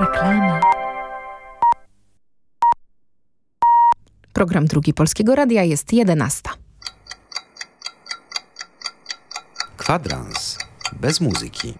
Reklama. Program Drugi Polskiego Radia jest 11. Kwadrans bez muzyki.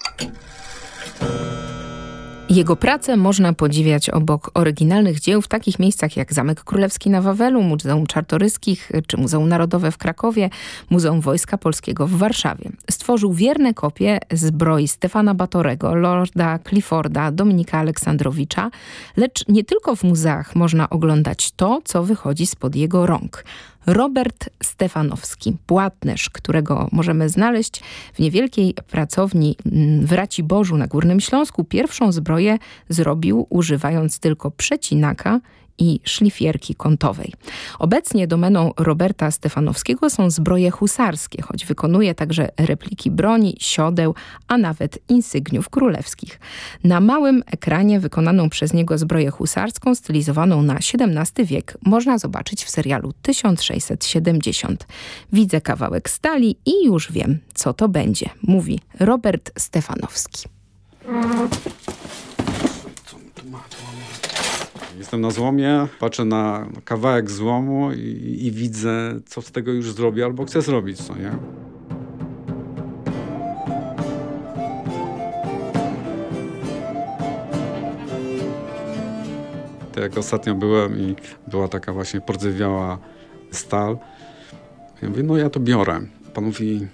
Jego pracę można podziwiać obok oryginalnych dzieł w takich miejscach jak Zamek Królewski na Wawelu, Muzeum Czartoryskich czy Muzeum Narodowe w Krakowie, Muzeum Wojska Polskiego w Warszawie. Stworzył wierne kopie zbroi Stefana Batorego, Lorda Clifforda, Dominika Aleksandrowicza, lecz nie tylko w muzeach można oglądać to, co wychodzi spod jego rąk. Robert Stefanowski, płatnerz, którego możemy znaleźć w niewielkiej pracowni w Raciborzu na Górnym Śląsku. Pierwszą zbroję zrobił używając tylko przecinaka i szlifierki kątowej. Obecnie domeną Roberta Stefanowskiego są zbroje husarskie, choć wykonuje także repliki broni, siodeł, a nawet insygniów królewskich. Na małym ekranie wykonaną przez niego zbroję husarską stylizowaną na XVII wiek można zobaczyć w serialu 1670. Widzę kawałek stali i już wiem, co to będzie, mówi Robert Stefanowski. Jestem na złomie, patrzę na kawałek złomu i, i widzę, co z tego już zrobię albo chcę zrobić, co nie? Tak jak ostatnio byłem i była taka właśnie pordzewiała stal. Ja mówię, no ja to biorę. Pan mówi,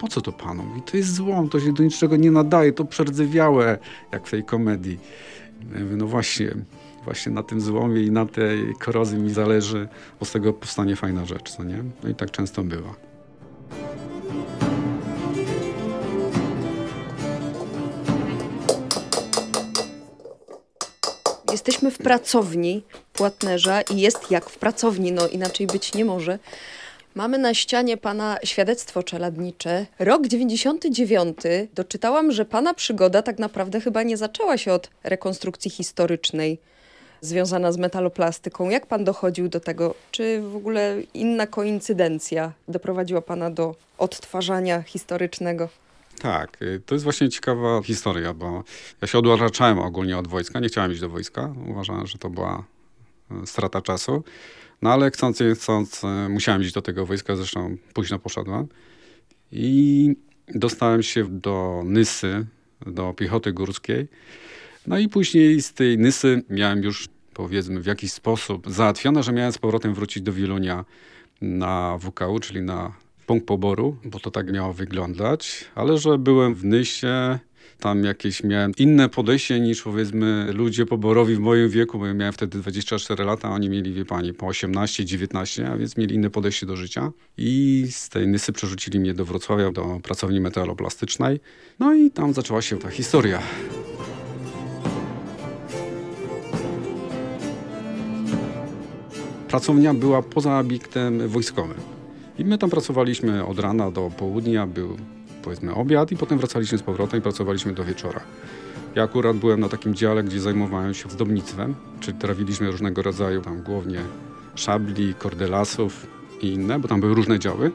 po co to panu? Mówi, to jest złom, to się do niczego nie nadaje, to przerdzewiałe, jak w tej komedii. Ja mówię, no właśnie, właśnie na tym złomie i na tej korozji mi zależy, bo z tego powstanie fajna rzecz, co nie? No i tak często bywa. Jesteśmy w pracowni płatnerza i jest jak w pracowni, no inaczej być nie może. Mamy na ścianie pana świadectwo czeladnicze. Rok 99. Doczytałam, że pana przygoda tak naprawdę chyba nie zaczęła się od rekonstrukcji historycznej związana z metaloplastyką. Jak pan dochodził do tego? Czy w ogóle inna koincydencja doprowadziła pana do odtwarzania historycznego? Tak, y, to jest właśnie ciekawa historia, bo ja się odraczałem ogólnie od wojska, nie chciałem iść do wojska. Uważałem, że to była y, strata czasu. No ale chcąc nie chcąc, y, musiałem iść do tego wojska, zresztą późno poszedłem. I dostałem się do Nysy, do piechoty górskiej. No i później z tej Nysy miałem już powiedzmy w jakiś sposób załatwione, że miałem z powrotem wrócić do Wielunia na WKU, czyli na punkt poboru, bo to tak miało wyglądać, ale że byłem w Nysie, tam jakieś miałem inne podejście niż powiedzmy ludzie poborowi w moim wieku, bo ja miałem wtedy 24 lata, a oni mieli, wie pani, po 18, 19, a więc mieli inne podejście do życia. I z tej Nysy przerzucili mnie do Wrocławia, do pracowni metaloplastycznej. No i tam zaczęła się ta historia. Pracownia była poza obiektem wojskowym. I my tam pracowaliśmy od rana do południa, był powiedzmy obiad i potem wracaliśmy z powrotem i pracowaliśmy do wieczora. Ja akurat byłem na takim dziale, gdzie zajmowałem się zdobnictwem, czyli trawiliśmy różnego rodzaju tam głównie szabli, kordelasów i inne, bo tam były różne działy.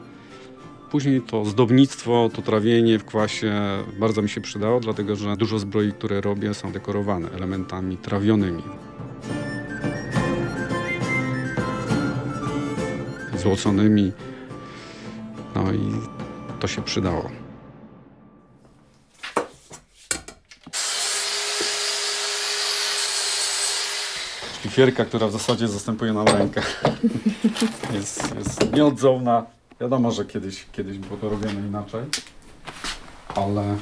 Później to zdobnictwo, to trawienie w kwasie bardzo mi się przydało, dlatego że dużo zbroi, które robię są dekorowane elementami trawionymi. Złoconymi. No i to się przydało. Szlifierka, która w zasadzie zastępuje nam rękę. jest, jest nieodzowna. Wiadomo, że kiedyś, kiedyś było to robione inaczej, ale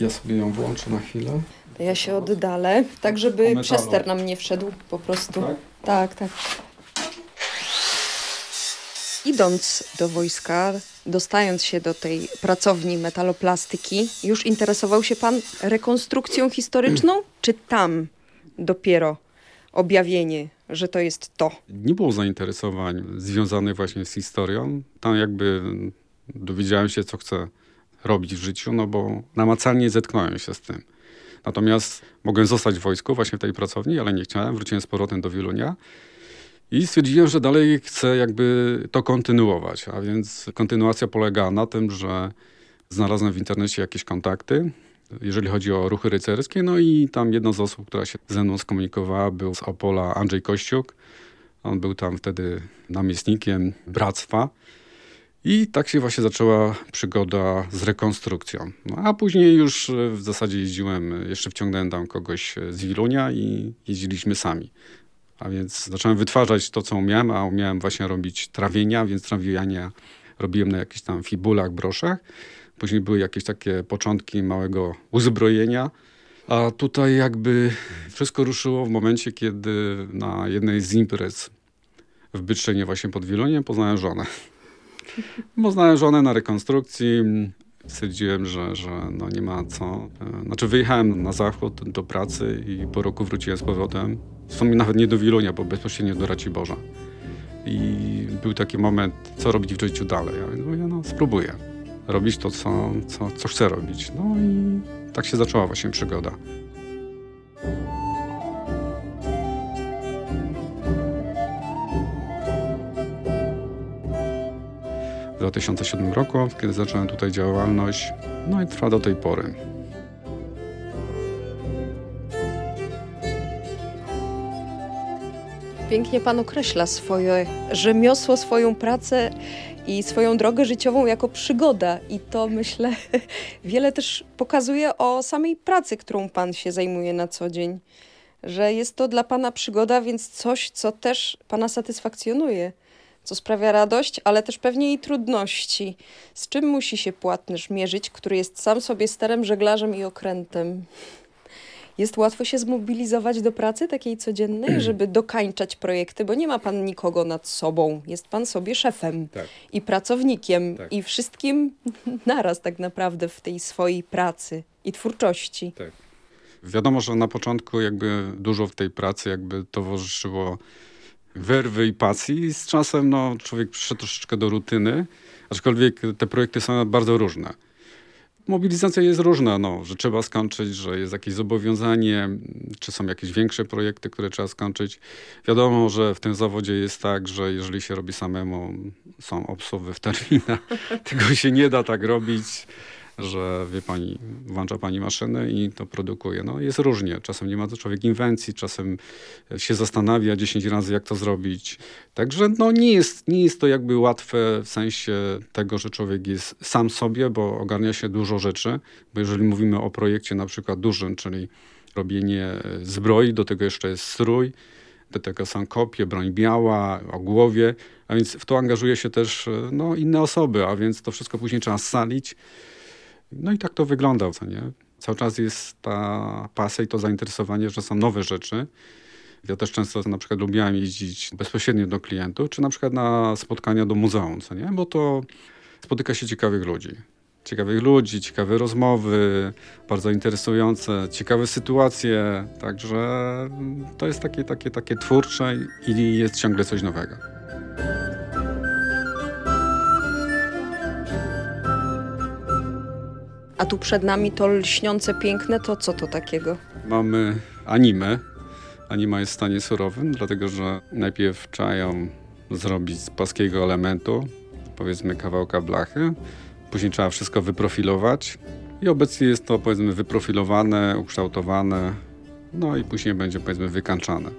ja sobie ją włączę na chwilę. Ja się oddalę, tak żeby przester nam nie wszedł po prostu. Tak? Tak, tak. Idąc do wojska, dostając się do tej pracowni metaloplastyki, już interesował się pan rekonstrukcją historyczną, czy tam dopiero objawienie, że to jest to? Nie było zainteresowań związanych właśnie z historią. Tam jakby dowiedziałem się, co chcę robić w życiu, no bo namacalnie zetknąłem się z tym. Natomiast mogłem zostać w wojsku, właśnie w tej pracowni, ale nie chciałem. Wróciłem z powrotem do Wielunia. I stwierdziłem, że dalej chcę jakby to kontynuować. A więc kontynuacja polega na tym, że znalazłem w internecie jakieś kontakty jeżeli chodzi o ruchy rycerskie. No i tam jedna z osób, która się ze mną skomunikowała, był z Opola Andrzej Kościuk. On był tam wtedy namiestnikiem bractwa. I tak się właśnie zaczęła przygoda z rekonstrukcją. No, a później już e, w zasadzie jeździłem, jeszcze wciągnąłem tam kogoś z Wilunia i jeździliśmy sami. A więc zacząłem wytwarzać to, co umiałem, a umiałem właśnie robić trawienia, więc trawienia robiłem na jakichś tam fibulach, broszach. Później były jakieś takie początki małego uzbrojenia. A tutaj jakby wszystko ruszyło w momencie, kiedy na jednej z imprez w Bytrzynie właśnie pod Wieloniem poznałem żonę. Poznałem żonę na rekonstrukcji. Stwierdziłem, że, że no nie ma co. Znaczy wyjechałem na zachód do pracy i po roku wróciłem z powrotem. W sumie nawet nie do Wilunia, bo bezpośrednio do Raciborza. I był taki moment, co robić w życiu dalej. Ja mówię, no spróbuję robić to, co, co, co chcę robić. No i tak się zaczęła właśnie przygoda. 2007 roku, kiedy zacząłem tutaj działalność, no i trwa do tej pory. Pięknie pan określa swoje rzemiosło, swoją pracę i swoją drogę życiową jako przygoda. I to myślę wiele też pokazuje o samej pracy, którą pan się zajmuje na co dzień. Że jest to dla pana przygoda, więc coś, co też pana satysfakcjonuje, co sprawia radość, ale też pewnie i trudności. Z czym musi się płatnysz mierzyć, który jest sam sobie sterem, żeglarzem i okrętem? Jest łatwo się zmobilizować do pracy takiej codziennej, żeby dokańczać projekty, bo nie ma pan nikogo nad sobą. Jest pan sobie szefem Tak. i pracownikiem Tak. i wszystkim naraz tak naprawdę w tej swojej pracy i twórczości. Tak. Wiadomo, że na początku jakby dużo w tej pracy jakby towarzyszyło werwy i pasji. Z czasem no, człowiek przyszedł troszeczkę do rutyny, aczkolwiek te projekty są bardzo różne. Mobilizacja jest różna, no, że trzeba skończyć, że jest jakieś zobowiązanie, czy są jakieś większe projekty, które trzeba skończyć. Wiadomo, że w tym zawodzie jest tak, że jeżeli się robi samemu, są obsuwy w terminach. Tego się nie da tak robić, że wie pani, włącza pani maszynę i to produkuje. No jest różnie. Czasem nie ma to człowiek inwencji, czasem się zastanawia 10 razy, jak to zrobić. Także no nie jest, nie jest to jakby łatwe w sensie tego, że człowiek jest sam sobie, bo ogarnia się dużo rzeczy. Bo jeżeli mówimy o projekcie na przykład dużym, czyli robienie zbroi, do tego jeszcze jest strój, do tego są kopie, broń biała, o głowie, a więc w to angażuje się też no, inne osoby, a więc to wszystko później trzeba scalić. No i tak to wygląda, co nie? Cały czas jest ta pasja i to zainteresowanie, że są nowe rzeczy. Ja też często na przykład lubiłem jeździć bezpośrednio do klientów, czy na przykład na spotkania do muzeum, co nie? Bo to spotyka się ciekawych ludzi. Ciekawych ludzi, ciekawe rozmowy, bardzo interesujące, ciekawe sytuacje. Także to jest takie, takie, takie twórcze i jest ciągle coś nowego. A tu przed nami to lśniące piękne, to co to takiego? Mamy animę. Anima jest w stanie surowym, dlatego że najpierw trzeba ją zrobić z płaskiego elementu, powiedzmy kawałka blachy. Później trzeba wszystko wyprofilować i obecnie jest to powiedzmy wyprofilowane, ukształtowane, no i później będzie powiedzmy wykańczane.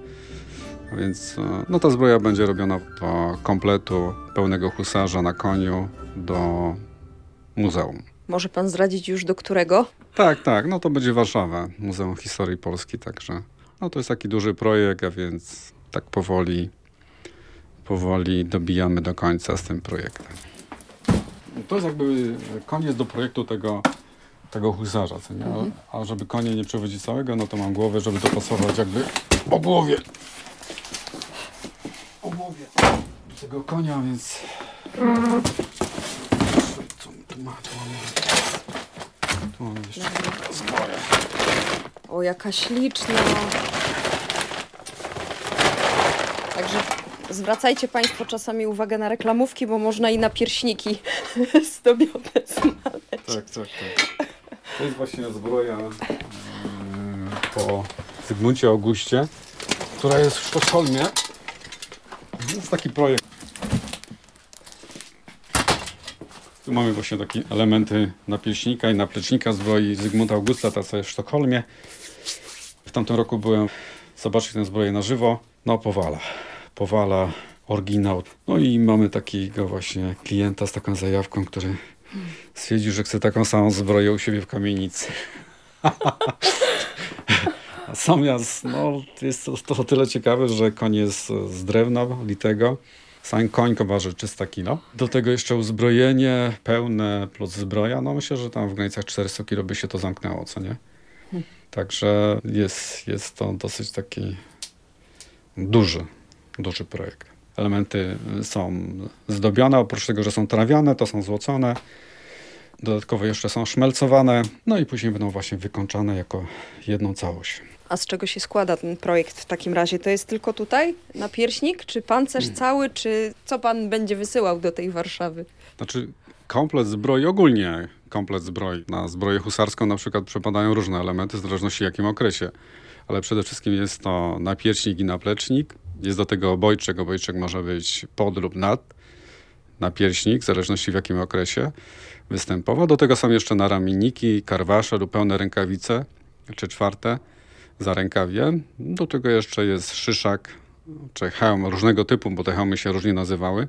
A więc e, no ta zbroja będzie robiona do kompletu pełnego husarza na koniu do muzeum. Może pan zdradzić już do którego? Tak, tak, no to będzie Warszawa, Muzeum Historii Polski, także no to jest taki duży projekt, a więc tak powoli, powoli dobijamy do końca z tym projektem. To jest jakby koniec do projektu tego, tego husarza, co nie? A żeby konie nie przewodzić całego, no to mam głowę, żeby dopasować jakby o głowie. O głowie do tego konia, więc... Co tu ma? Tu mamy, tu mamy jeszcze zbroję. O, jaka śliczna. Także zwracajcie Państwo czasami uwagę na reklamówki, bo można i na pierśniki zdobione znaleźć. Tak, tak, tak. To jest właśnie zbroja e, po Zygmuncie Augustie, która jest w Sztokholmie. To jest taki projekt. Tu mamy właśnie takie elementy napierśnika i naplecznika zbroi Zygmunta Augusta, ta co jest w Sztokholmie. W tamtym roku byłem zobaczyć tę zbroję na żywo. No powala, powala, oryginał. No i mamy takiego właśnie klienta z taką zajawką, który stwierdził, że chce taką samą zbroję u siebie w kamienicy. Natomiast no, jest to, to tyle ciekawe, że koń jest z drewna litego. Sam koń waży 300 kg. Do tego jeszcze uzbrojenie pełne plus zbroja. No myślę, że tam w granicach 400 kg by się to zamknęło, co nie? Także jest, jest to dosyć taki duży, duży projekt. Elementy są zdobione, oprócz tego, że są trawiane, to są złocone. Dodatkowo jeszcze są szmelcowane, no i później będą właśnie wykończane jako jedną całość. A z czego się składa ten projekt w takim razie? To jest tylko tutaj, na pierśnik, czy pancerz cały, czy co pan będzie wysyłał do tej Warszawy? Znaczy, komplet zbroi, ogólnie komplet zbroi. Na zbroję husarską na przykład przepadają różne elementy, w zależności w jakim okresie. Ale przede wszystkim jest to napierśnik i naplecznik. Jest do tego obojczek. Obojczek może być pod lub nad. Napierśnik, w zależności w jakim okresie występował. Do tego są jeszcze naramienniki, karwasze lub pełne rękawice, czy czwarte za rękawie. Do tego jeszcze jest szyszak, czy hełm różnego typu, bo te hełmy się różnie nazywały.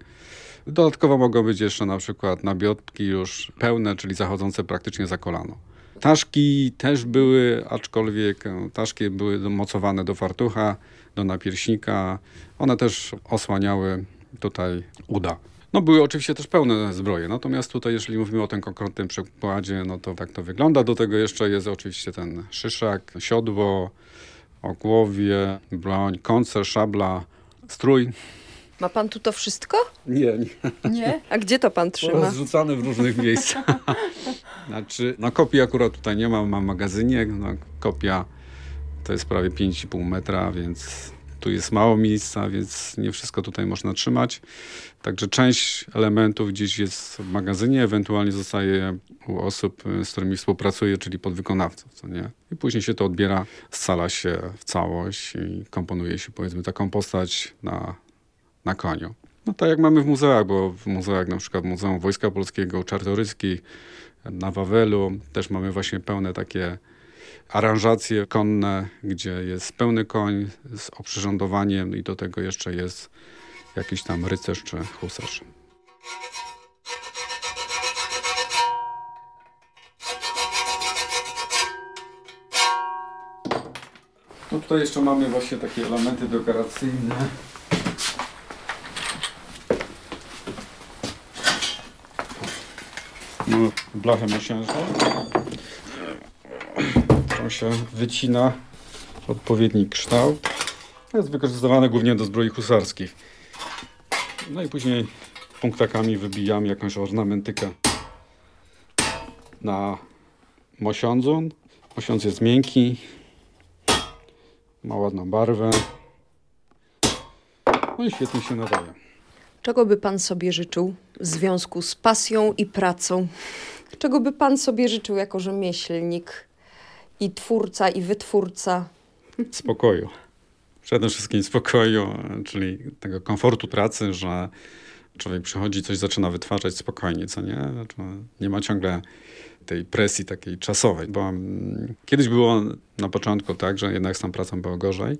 Dodatkowo mogą być jeszcze na przykład nabiotki już pełne, czyli zachodzące praktycznie za kolano. Taszki też były, aczkolwiek e, taszki były mocowane do fartucha, do napierśnika. One też osłaniały tutaj uda. No były oczywiście też pełne zbroje, natomiast tutaj jeżeli mówimy o tym konkretnym przykładzie, no to tak to wygląda. Do tego jeszcze jest oczywiście ten szyszak, siodło, okłowie, broń, koncert, szabla, strój. Ma pan tu to wszystko? Nie, nie. Nie. A gdzie to pan trzyma? Rozrzucane w różnych miejscach. znaczy, no kopii akurat tutaj nie mam, mam w magazynie. No, kopia to jest prawie 5,5 metra, więc tu jest mało miejsca, więc nie wszystko tutaj można trzymać. Także część elementów gdzieś jest w magazynie, ewentualnie zostaje u osób, z którymi współpracuję, czyli podwykonawców, co nie? I później się to odbiera, scala się w całość i komponuje się powiedzmy taką postać na, na koniu. No tak jak mamy w muzeach, bo w muzeach na przykład Muzeum Wojska Polskiego, Czartoryski, na Wawelu też mamy właśnie pełne takie aranżacje konne, gdzie jest pełny koń z oprzyrządowaniem i do tego jeszcze jest jakiś tam rycerz czy husarz. No tutaj jeszcze mamy właśnie takie elementy dekoracyjne. Mamy blachę mosiężną się wycina odpowiedni kształt. Jest wykorzystywane głównie do zbroi husarskich. No i później punktakami wybijamy jakąś ornamentykę na mosiądzu. Mosiądz jest miękki, ma ładną barwę. No i świetnie się nadaje. Czego by pan sobie życzył w związku z pasją i pracą? Czego by pan sobie życzył jako rzemieślnik i twórca i wytwórca? Spokoju. Przede wszystkim spokoju, czyli tego komfortu pracy, że człowiek przychodzi, coś zaczyna wytwarzać spokojnie, co nie? Znaczy, nie ma ciągle tej presji takiej czasowej, bo mm, kiedyś było na początku tak, że jednak z tą pracą było gorzej,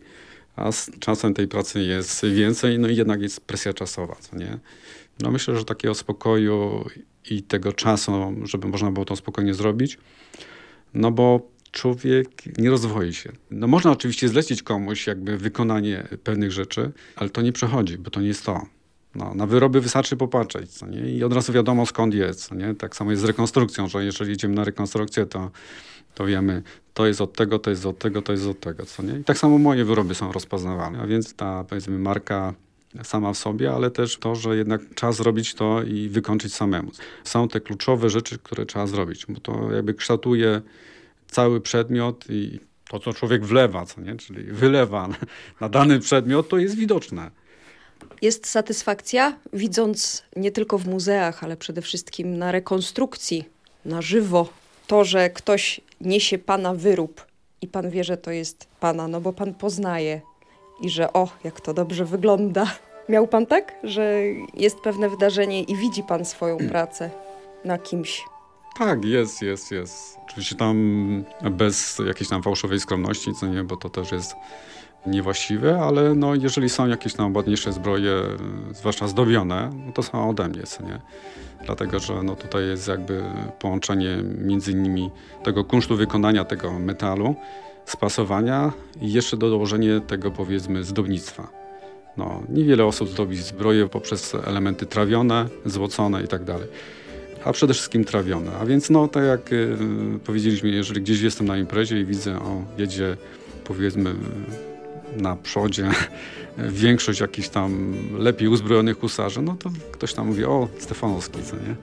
a z czasem tej pracy jest więcej, no i jednak jest presja czasowa, co nie? No myślę, że takiego spokoju i tego czasu, żeby można było to spokojnie zrobić, no bo człowiek nie rozwoi się. No można oczywiście zlecić komuś jakby wykonanie pewnych rzeczy, ale to nie przechodzi, bo to nie jest to. No, na wyroby wystarczy popatrzeć, co nie? I od razu wiadomo skąd jest, nie? Tak samo jest z rekonstrukcją, że jeżeli idziemy na rekonstrukcję, to, to wiemy, to jest od tego, to jest od tego, to jest od tego, co nie? I tak samo moje wyroby są rozpoznawane, a więc ta, powiedzmy, marka sama w sobie, ale też to, że jednak trzeba zrobić to i wykończyć samemu. Są te kluczowe rzeczy, które trzeba zrobić, bo to jakby kształtuje cały przedmiot i to, co człowiek wlewa, co nie? czyli wylewa na dany przedmiot, to jest widoczne. Jest satysfakcja, widząc nie tylko w muzeach, ale przede wszystkim na rekonstrukcji, na żywo, to, że ktoś niesie pana wyrób i pan wie, że to jest pana, no bo pan poznaje i że o, jak to dobrze wygląda. Miał pan tak, że jest pewne wydarzenie i widzi pan swoją pracę? na kimś. Tak, jest, jest, jest. Oczywiście tam bez jakiejś tam fałszowej skromności, co nie, bo to też jest niewłaściwe, ale no, jeżeli są jakieś tam ładniejsze zbroje, zwłaszcza zdobione, no to są ode mnie, co nie. Dlatego, że no tutaj jest jakby połączenie między innymi tego kunsztu wykonania tego metalu, spasowania i jeszcze dołożenie tego powiedzmy zdobnictwa. No, niewiele osób zdobi zbroję poprzez elementy trawione, złocone i tak dalej a przede wszystkim trawione. A więc no, tak jak y, powiedzieliśmy, jeżeli gdzieś jestem na imprezie i widzę, o, jedzie powiedzmy na przodzie większość jakichś tam lepiej uzbrojonych husarzy, no to ktoś tam mówi, o, Stefanowski, co nie?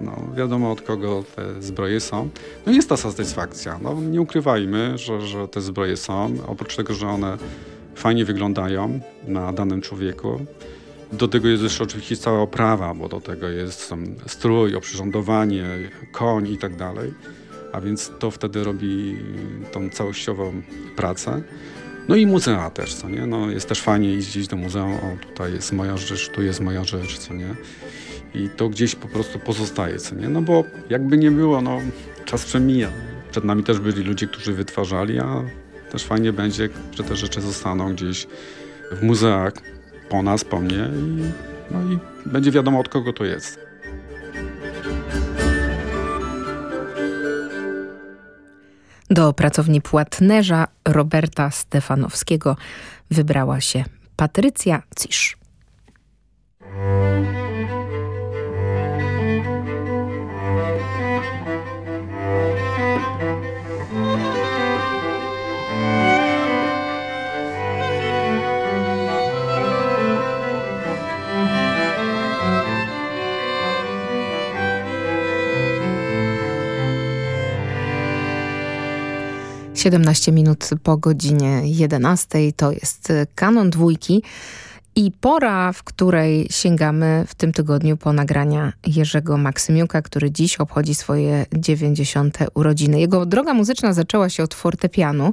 No, wiadomo od kogo te zbroje są. No jest ta satysfakcja. No, nie ukrywajmy, że, że te zbroje są. Oprócz tego, że one fajnie wyglądają na danym człowieku, do tego jest jeszcze oczywiście cała oprawa, bo do tego jest strój, oprzyrządowanie, koń i tak dalej. A więc to wtedy robi tą całościową pracę. No i muzea też, co nie? No jest też fajnie jeździć do muzeum, o tutaj jest moja rzecz, tu jest moja rzecz, co nie? I to gdzieś po prostu pozostaje, co nie? No bo jakby nie było, no czas przemija. Przed nami też byli ludzie, którzy wytwarzali, a też fajnie będzie, że te rzeczy zostaną gdzieś w muzeach, po nas, po mnie i, no i będzie wiadomo od kogo to jest. Do pracowni płatnerza Roberta Stefanowskiego wybrała się Patrycja Cisz. 17 minut po godzinie 11 to jest kanon dwójki. I pora, w której sięgamy w tym tygodniu po nagrania Jerzego Maksymiuka, który dziś obchodzi swoje 90. urodziny. Jego droga muzyczna zaczęła się od fortepianu.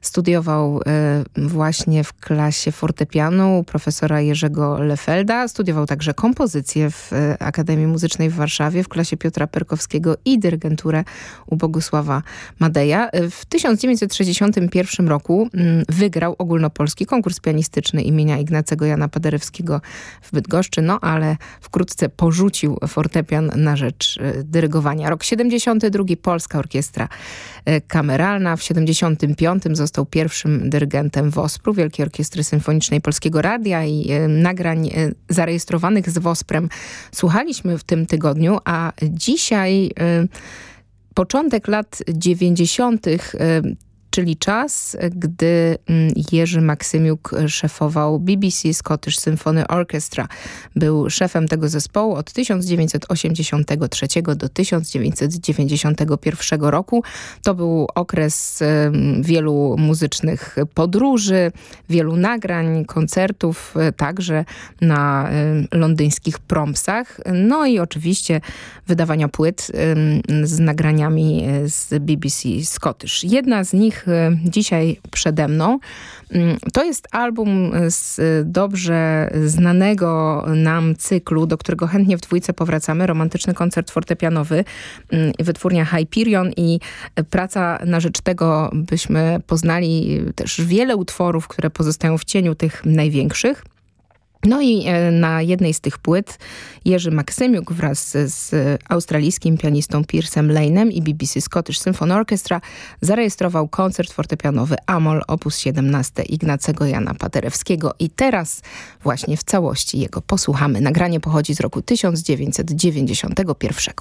Studiował e, właśnie w klasie fortepianu profesora Jerzego Lefelda. Studiował także kompozycję w e, Akademii Muzycznej w Warszawie w klasie Piotra Perkowskiego i dyrygenturę u Bogusława Madeja. W 1961 roku mm, wygrał ogólnopolski konkurs pianistyczny imienia Ignacego Jana Paderewskiego w Bydgoszczy, no ale wkrótce porzucił fortepian na rzecz dyrygowania. Rok 72, Polska Orkiestra Kameralna. W 75 został pierwszym dyrygentem WOSPR-u, Wielkiej Orkiestry Symfonicznej Polskiego Radia i e, nagrań e, zarejestrowanych z WOSPR-em słuchaliśmy w tym tygodniu, a dzisiaj e, początek lat 90 czyli czas, gdy mm, Jerzy Maksymiuk szefował BBC Scottish Symphony Orchestra. Był szefem tego zespołu od 1983 do 1991 roku. To był okres wielu muzycznych podróży, wielu nagrań, koncertów, e, także na londyńskich prompsach. No i oczywiście wydawania płyt z nagraniami e, z BBC Scottish. Jedna z nich Y, dzisiaj przede mną. Mm, to jest album z dobrze znanego nam cyklu, do którego chętnie w dwójce powracamy. Romantyczny koncert fortepianowy, mm, wytwórnia Hyperion i praca na rzecz tego, byśmy poznali też wiele utworów, które pozostają w cieniu tych największych. No i e, na jednej z tych płyt Jerzy Maksymiuk wraz z australijskim pianistą Piersem Lane'em i BBC Scottish Symphony Orchestra zarejestrował koncert fortepianowy Amol op. 17 Ignacego Jana Paderewskiego i teraz właśnie w całości jego posłuchamy. Nagranie pochodzi z roku 1991.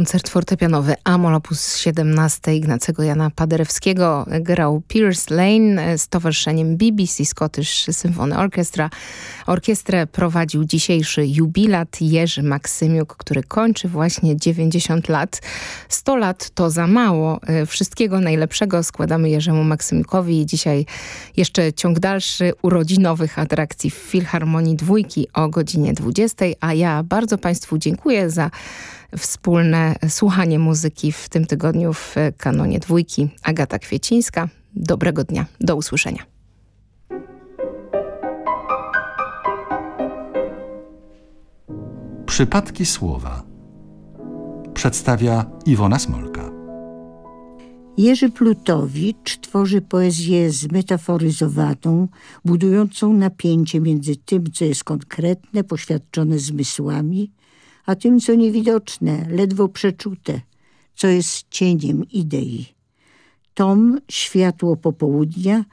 Koncert fortepianowy Amol op. 17 Ignacego Jana Paderewskiego grał Pierce Lane z towarzyszeniem BBC Scottish Symphony Orchestra. Orkiestrę prowadził dzisiejszy jubilat Jerzy Maksymiuk, który kończy właśnie 90 lat. 100 lat to za mało. Wszystkiego najlepszego składamy Jerzemu Maksymiukowi. Dzisiaj jeszcze ciąg dalszy urodzinowych atrakcji w Filharmonii Dwójki o godzinie 20, a ja bardzo Państwu dziękuję za wspólne słuchanie muzyki w tym tygodniu w kanonie dwójki. Agata Kwiecińska. Dobrego dnia. Do usłyszenia. Przypadki słowa przedstawia Iwona Smolka. Jerzy Plutowicz tworzy poezję zmetaforyzowaną, budującą napięcie między tym, co jest konkretne, poświadczone zmysłami, a tym, co niewidoczne, ledwo przeczute, co jest cieniem idei. Tom Światło Popołudnia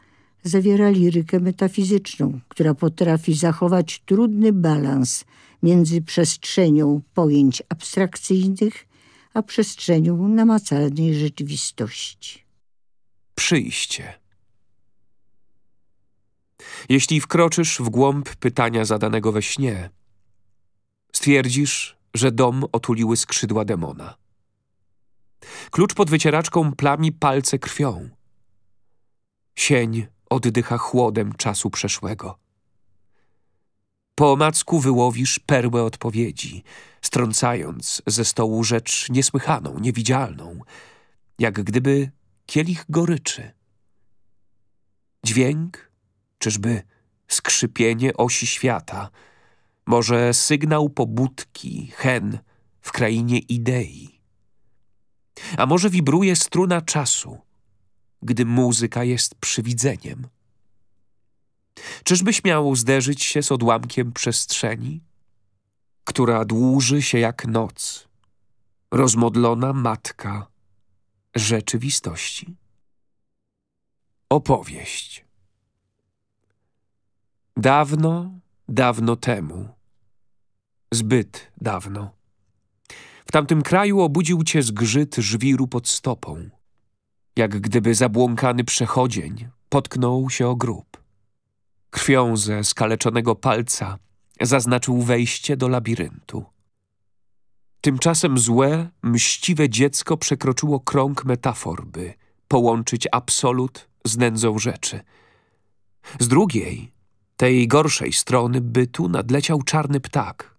zawiera lirykę metafizyczną, która potrafi zachować trudny balans między przestrzenią pojęć abstrakcyjnych a przestrzenią namacalnej rzeczywistości. Przyjście. Jeśli wkroczysz w głąb pytania zadanego we śnie, stwierdzisz, że dom otuliły skrzydła demona. Klucz pod wycieraczką plami palce krwią. Sień oddycha chłodem czasu przeszłego. Po omacku wyłowisz perłę odpowiedzi, strącając ze stołu rzecz niesłychaną, niewidzialną, jak gdyby kielich goryczy. Dźwięk, czyżby skrzypienie osi świata – może sygnał pobudki, hen w krainie idei. A może wibruje struna czasu, gdy muzyka jest przywidzeniem. Czyżbyś miał zderzyć się z odłamkiem przestrzeni, która dłuży się jak noc, rozmodlona matka rzeczywistości? Opowieść. Dawno, dawno temu Zbyt dawno. W tamtym kraju obudził cię zgrzyt żwiru pod stopą. Jak gdyby zabłąkany przechodzień potknął się o grób. Krwią ze skaleczonego palca zaznaczył wejście do labiryntu. Tymczasem złe, mściwe dziecko przekroczyło krąg metafor, by połączyć absolut z nędzą rzeczy. Z drugiej, tej gorszej strony bytu nadleciał czarny ptak –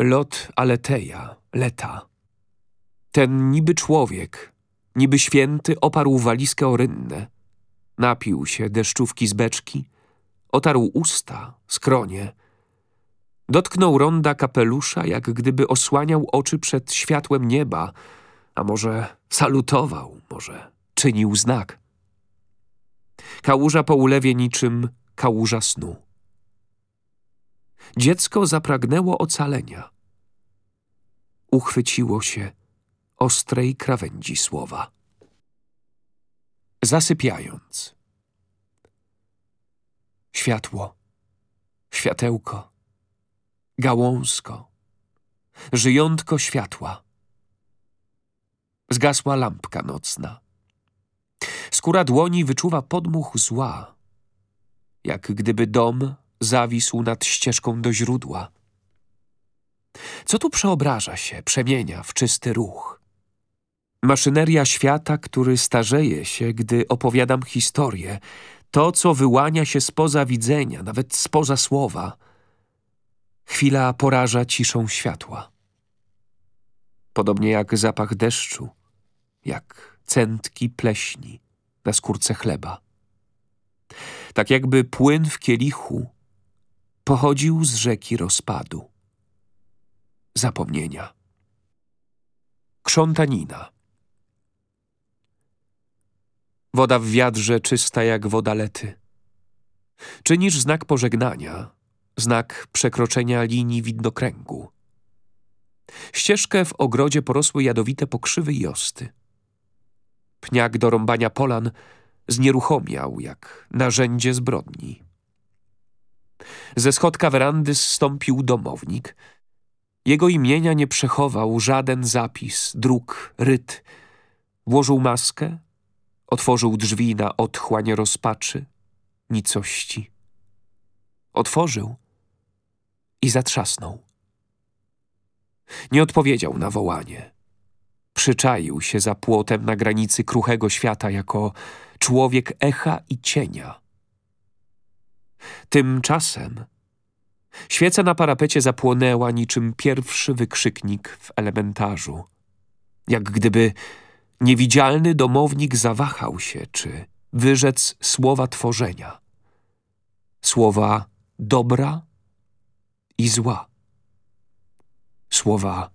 Lot Aleteja, Leta. Ten niby człowiek, niby święty oparł walizkę o. Napił się deszczówki z beczki, otarł usta, skronie. Dotknął ronda kapelusza, jak gdyby osłaniał oczy przed światłem nieba, a może salutował, może czynił znak. Kałuża po ulewie niczym kałuża snu. Dziecko zapragnęło ocalenia. Uchwyciło się ostrej krawędzi słowa. Zasypiając. Światło, światełko, gałązko, żyjątko światła. Zgasła lampka nocna. Skóra dłoni wyczuwa podmuch zła, jak gdyby dom zawisł nad ścieżką do źródła. Co tu przeobraża się, przemienia w czysty ruch? Maszyneria świata, który starzeje się, gdy opowiadam historię, to, co wyłania się spoza widzenia, nawet spoza słowa. Chwila poraża ciszą światła. Podobnie jak zapach deszczu, jak centki pleśni na skórce chleba. Tak jakby płyn w kielichu pochodził z rzeki rozpadu. zapomnienia. Krzątanina. Woda w wiadrze czysta jak woda lety. Czynisz znak pożegnania, znak przekroczenia linii widnokręgu. Ścieżkę w ogrodzie porosły jadowite pokrzywy i osty. Pniak do rąbania polan znieruchomiał jak narzędzie zbrodni. Ze schodka werandy zstąpił domownik. Jego imienia nie przechował żaden zapis, druk, ryt. Włożył maskę, otworzył drzwi na otchłań rozpaczy, nicości. Otworzył i zatrzasnął. Nie odpowiedział na wołanie. Przyczaił się za płotem na granicy kruchego świata jako człowiek echa i cienia. Tymczasem świeca na parapecie zapłonęła niczym pierwszy wykrzyknik w elementarzu. Jak gdyby niewidzialny domownik zawahał się, czy wyrzec słowa tworzenia. Słowa dobra i zła. Słowa